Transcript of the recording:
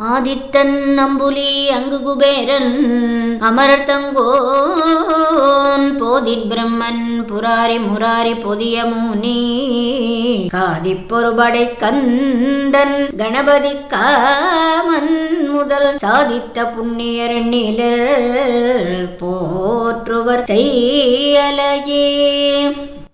ஆதித்தன் அம்புலி அங்கு குபேரன் அமரர் தங்கோன் போதிற் பிரம்மன் புராரி முராரி பொதிய மூனி காதிப்பொருபடை கந்தன் கணபதி காமன் முதல் சாதித்த புண்ணியர் நிழல் போற்றுவர் தையலையே